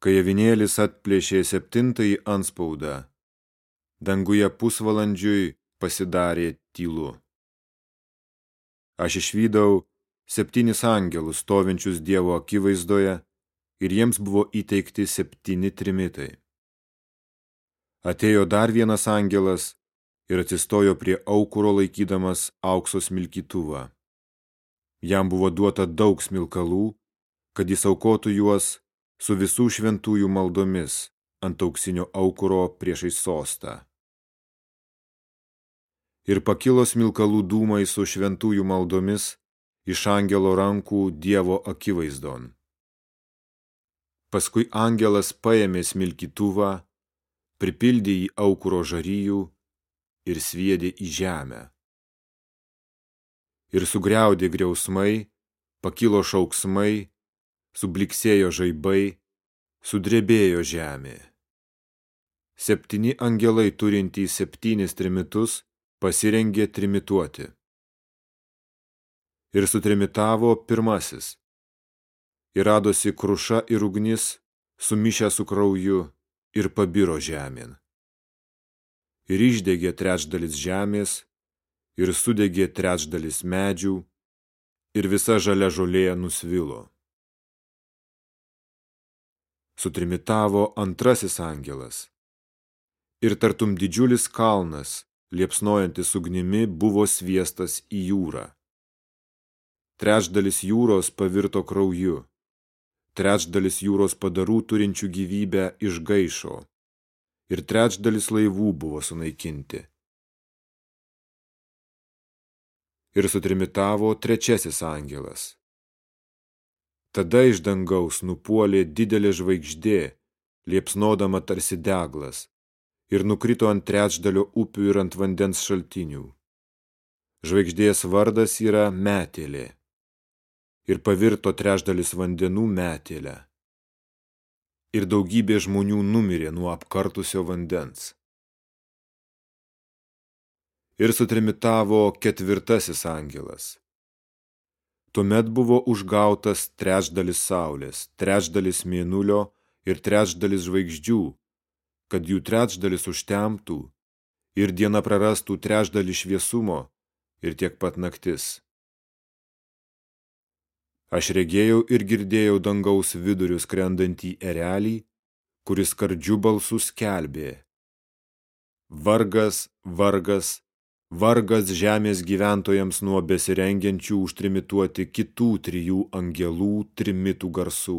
Kai avinėlis atplėšė septintąjį anspaudą, danguje pusvalandžiui pasidarė tylu. Aš išvydau septynis angelus stovinčius Dievo akivaizdoje ir jiems buvo įteikti septyni trimitai. Atėjo dar vienas angelas ir atsistojo prie aukuro laikydamas aukso smilkytuvą. Jam buvo duota daug smilkalų, kad jis aukotų juos su visų šventųjų maldomis ant auksinio aukuro priešai sostą. Ir pakilo smilkalų dūmai su šventųjų maldomis iš angelo rankų Dievo akivaizdon. Paskui angelas paėmė smilkytuvą, pripildė į aukuro žaryjų ir sviedė į žemę. Ir sugriaudė griausmai, pakilo šauksmai, subliksėjo žaibai, sudrebėjo žemė. Septyni angelai turintys septynis trimitus pasirengė trimituoti. Ir sutrimitavo pirmasis. Ir radosi kruša ir ugnis, sumišę su krauju, ir pabiro žemėn. Ir išdegė trečdalis žemės, ir sudegė trečdalis medžių, ir visa žalia žolė nusvilo sutrimitavo antrasis angelas. Ir tartum didžiulis kalnas, liepsnojantis ugnimi, buvo sviestas į jūrą. Trečdalis jūros pavirto krauju, trečdalis jūros padarų turinčių gyvybę išgaišo ir trečdalis laivų buvo sunaikinti. Ir sutrimitavo trečiasis angelas Tada iš dangaus nupuolė didelė žvaigždė, liepsnodama tarsi deglas, ir nukrito ant trečdalio upių ir ant vandens šaltinių. Žvaigždės vardas yra metėlė ir pavirto trečdalis vandenų metėlę. Ir daugybė žmonių numirė nuo apkartusio vandens. Ir sutrimitavo ketvirtasis angelas Tuomet buvo užgautas trečdalis saulės, trečdalis mėnulio ir trečdalis žvaigždžių, kad jų trečdalis užtemtų ir diena prarastų trečdalį šviesumo ir tiek pat naktis. Aš regėjau ir girdėjau dangaus vidurius krendantį erelį, kuris kardžių balsų skelbė. Vargas, vargas, Vargas žemės gyventojams nuo besirengiančių užtrimituoti kitų trijų angelų trimitų garsų.